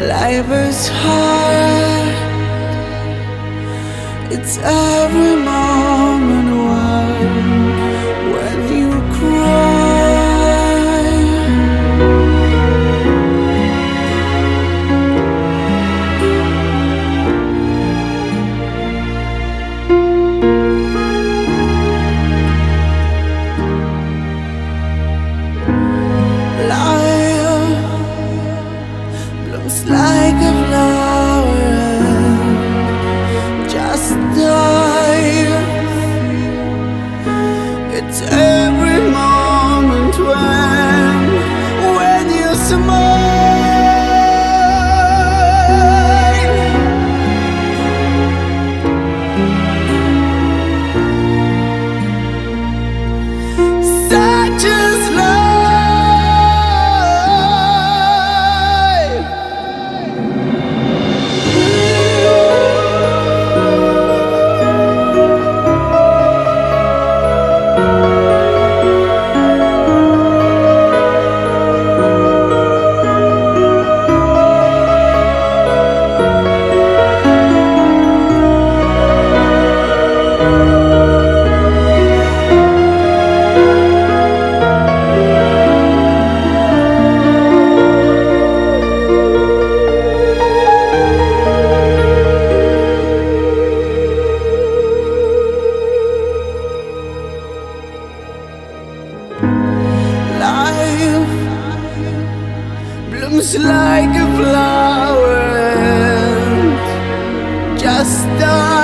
Life is hard. It's every moment. It's every moment when, when you smile. Life blooms like a flower, just.